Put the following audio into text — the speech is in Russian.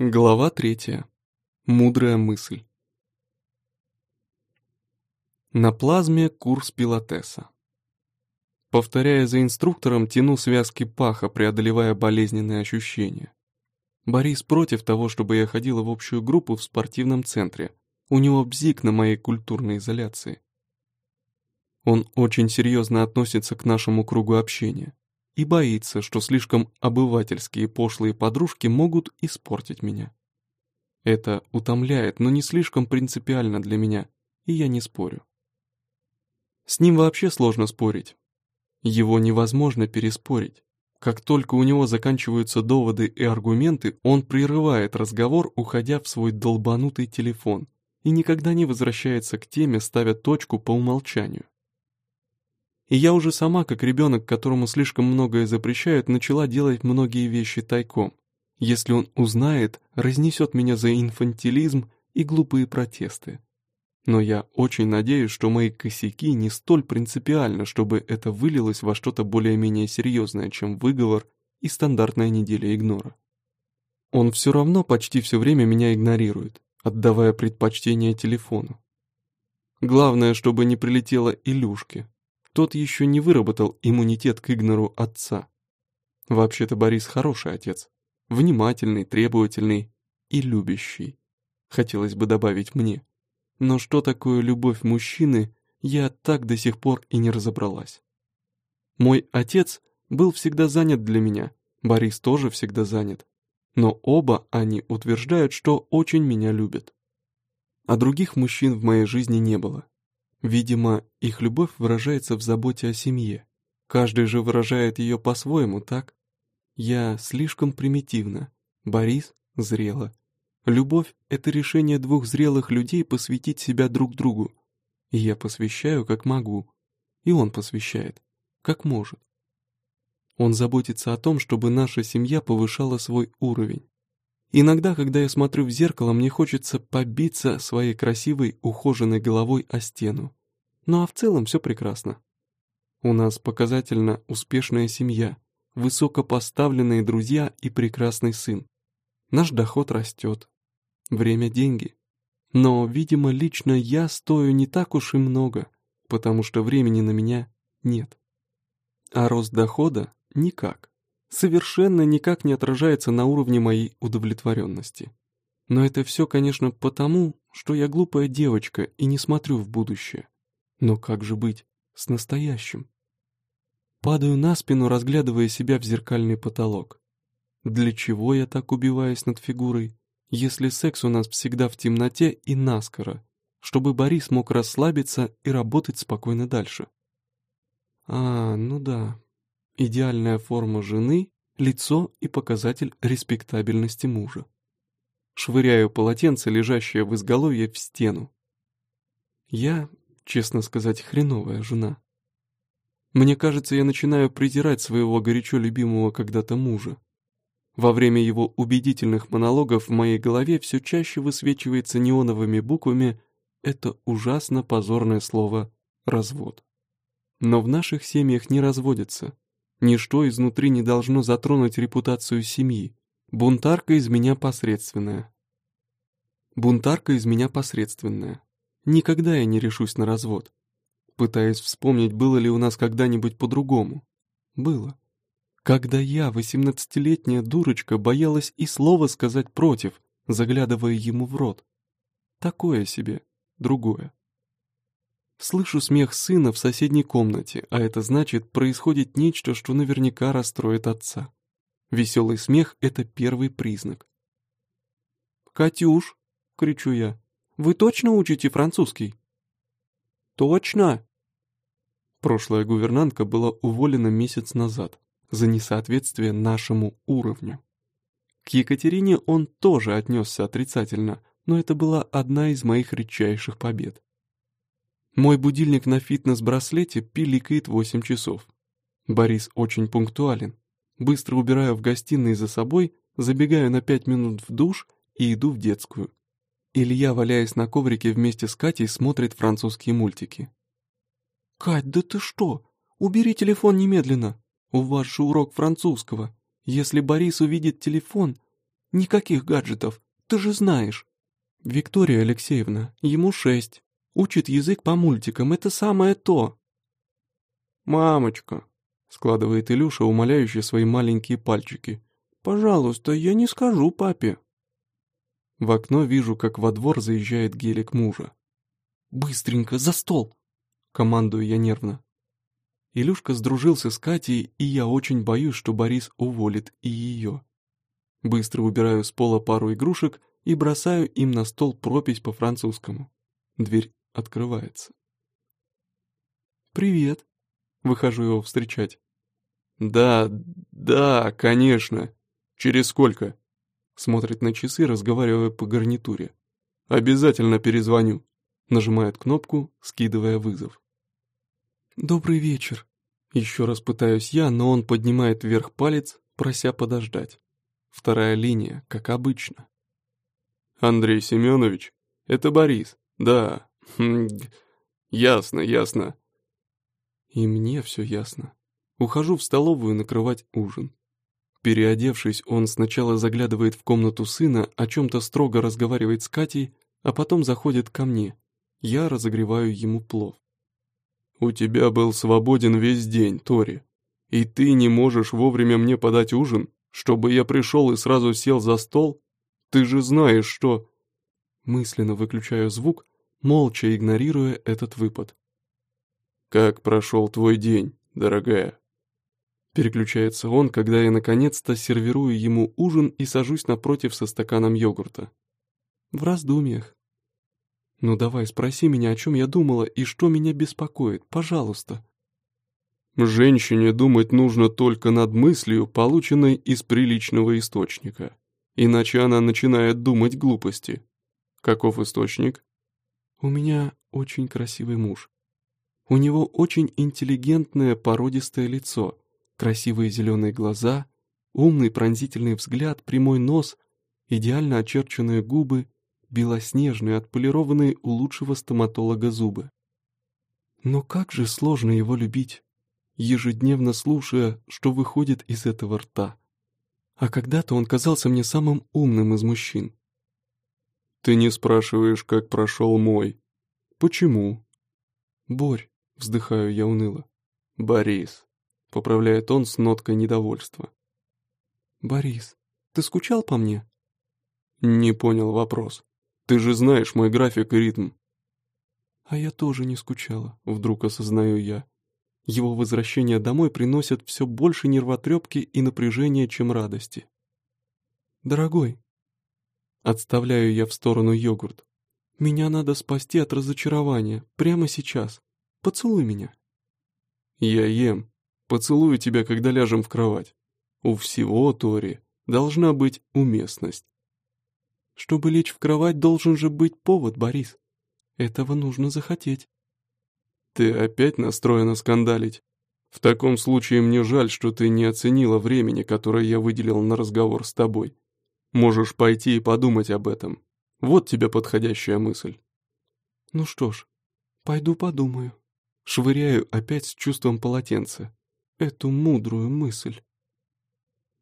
Глава третья. Мудрая мысль. На плазме курс пилотеса. Повторяя за инструктором, тяну связки паха, преодолевая болезненные ощущения. Борис против того, чтобы я ходила в общую группу в спортивном центре. У него бзик на моей культурной изоляции. Он очень серьезно относится к нашему кругу общения и боится, что слишком обывательские пошлые подружки могут испортить меня. Это утомляет, но не слишком принципиально для меня, и я не спорю. С ним вообще сложно спорить. Его невозможно переспорить. Как только у него заканчиваются доводы и аргументы, он прерывает разговор, уходя в свой долбанутый телефон, и никогда не возвращается к теме, ставя точку по умолчанию. И я уже сама, как ребенок, которому слишком многое запрещают, начала делать многие вещи тайком. Если он узнает, разнесет меня за инфантилизм и глупые протесты. Но я очень надеюсь, что мои косяки не столь принципиальны, чтобы это вылилось во что-то более-менее серьезное, чем выговор и стандартная неделя игнора. Он все равно почти все время меня игнорирует, отдавая предпочтение телефону. Главное, чтобы не прилетело Илюшке, тот еще не выработал иммунитет к игнору отца. Вообще-то Борис хороший отец. Внимательный, требовательный и любящий. Хотелось бы добавить мне. Но что такое любовь мужчины, я так до сих пор и не разобралась. Мой отец был всегда занят для меня, Борис тоже всегда занят. Но оба они утверждают, что очень меня любят. А других мужчин в моей жизни не было. Видимо, их любовь выражается в заботе о семье. Каждый же выражает ее по-своему, так? Я слишком примитивна. Борис — зрело. Любовь — это решение двух зрелых людей посвятить себя друг другу. Я посвящаю, как могу. И он посвящает, как может. Он заботится о том, чтобы наша семья повышала свой уровень. Иногда, когда я смотрю в зеркало, мне хочется побиться своей красивой, ухоженной головой о стену. Ну а в целом все прекрасно. У нас показательно успешная семья, высокопоставленные друзья и прекрасный сын. Наш доход растет. Время – деньги. Но, видимо, лично я стою не так уж и много, потому что времени на меня нет. А рост дохода – никак совершенно никак не отражается на уровне моей удовлетворенности. Но это все, конечно, потому, что я глупая девочка и не смотрю в будущее. Но как же быть с настоящим? Падаю на спину, разглядывая себя в зеркальный потолок. Для чего я так убиваюсь над фигурой, если секс у нас всегда в темноте и наскоро, чтобы Борис мог расслабиться и работать спокойно дальше? А, ну да, Идеальная форма жены, лицо и показатель респектабельности мужа. Швыряю полотенце, лежащее в изголовье, в стену. Я, честно сказать, хреновая жена. Мне кажется, я начинаю презирать своего горячо любимого когда-то мужа. Во время его убедительных монологов в моей голове все чаще высвечивается неоновыми буквами это ужасно позорное слово «развод». Но в наших семьях не разводятся. Ничто изнутри не должно затронуть репутацию семьи. Бунтарка из меня посредственная. Бунтарка из меня посредственная. Никогда я не решусь на развод. Пытаясь вспомнить, было ли у нас когда-нибудь по-другому. Было. Когда я, восемнадцатилетняя дурочка, боялась и слова сказать против, заглядывая ему в рот. Такое себе, другое. Слышу смех сына в соседней комнате, а это значит, происходит нечто, что наверняка расстроит отца. Веселый смех — это первый признак. «Катюш!» — кричу я. «Вы точно учите французский?» «Точно!» Прошлая гувернантка была уволена месяц назад за несоответствие нашему уровню. К Екатерине он тоже отнесся отрицательно, но это была одна из моих редчайших побед. Мой будильник на фитнес-браслете пиликает 8 часов. Борис очень пунктуален. Быстро убираю в гостиной за собой, забегаю на 5 минут в душ и иду в детскую. Илья, валяясь на коврике вместе с Катей, смотрит французские мультики. «Кать, да ты что? Убери телефон немедленно. У вас же урок французского. Если Борис увидит телефон... Никаких гаджетов, ты же знаешь. Виктория Алексеевна, ему шесть. Учит язык по мультикам, это самое то. «Мамочка», — складывает Илюша, умоляющий свои маленькие пальчики, «пожалуйста, я не скажу папе». В окно вижу, как во двор заезжает гелик мужа. «Быстренько, за стол!» — командую я нервно. Илюшка сдружился с Катей, и я очень боюсь, что Борис уволит и ее. Быстро убираю с пола пару игрушек и бросаю им на стол пропись по-французскому. Дверь открывается. «Привет!» Выхожу его встречать. «Да, да, конечно. Через сколько?» Смотрит на часы, разговаривая по гарнитуре. «Обязательно перезвоню». Нажимает кнопку, скидывая вызов. «Добрый вечер». Еще раз пытаюсь я, но он поднимает вверх палец, прося подождать. Вторая линия, как обычно. «Андрей Семенович, это Борис. Да, хм, ясно, ясно. И мне все ясно. Ухожу в столовую накрывать ужин. Переодевшись, он сначала заглядывает в комнату сына, о чем-то строго разговаривает с Катей, а потом заходит ко мне. Я разогреваю ему плов. «У тебя был свободен весь день, Тори, и ты не можешь вовремя мне подать ужин, чтобы я пришел и сразу сел за стол? Ты же знаешь, что...» Мысленно выключаю звук, молча игнорируя этот выпад. «Как прошел твой день, дорогая?» Переключается он, когда я наконец-то сервирую ему ужин и сажусь напротив со стаканом йогурта. В раздумьях. «Ну давай, спроси меня, о чем я думала и что меня беспокоит, пожалуйста». Женщине думать нужно только над мыслью, полученной из приличного источника. Иначе она начинает думать глупости. Каков источник? У меня очень красивый муж. У него очень интеллигентное породистое лицо, красивые зеленые глаза, умный пронзительный взгляд, прямой нос, идеально очерченные губы, белоснежные, отполированные у лучшего стоматолога зубы. Но как же сложно его любить, ежедневно слушая, что выходит из этого рта. А когда-то он казался мне самым умным из мужчин. «Ты не спрашиваешь, как прошел мой. Почему?» «Борь, Вздыхаю я уныло. «Борис», — поправляет он с ноткой недовольства. «Борис, ты скучал по мне?» «Не понял вопрос. Ты же знаешь мой график и ритм». «А я тоже не скучала», — вдруг осознаю я. Его возвращение домой приносит все больше нервотрепки и напряжения, чем радости. «Дорогой», — отставляю я в сторону йогурт, — «меня надо спасти от разочарования, прямо сейчас. Поцелуй меня». «Я ем. Поцелую тебя, когда ляжем в кровать. У всего, Тори, должна быть уместность». «Чтобы лечь в кровать, должен же быть повод, Борис. Этого нужно захотеть». «Ты опять настроена скандалить? В таком случае мне жаль, что ты не оценила времени, которое я выделил на разговор с тобой. Можешь пойти и подумать об этом. Вот тебе подходящая мысль». «Ну что ж, пойду подумаю». Швыряю опять с чувством полотенца. Эту мудрую мысль.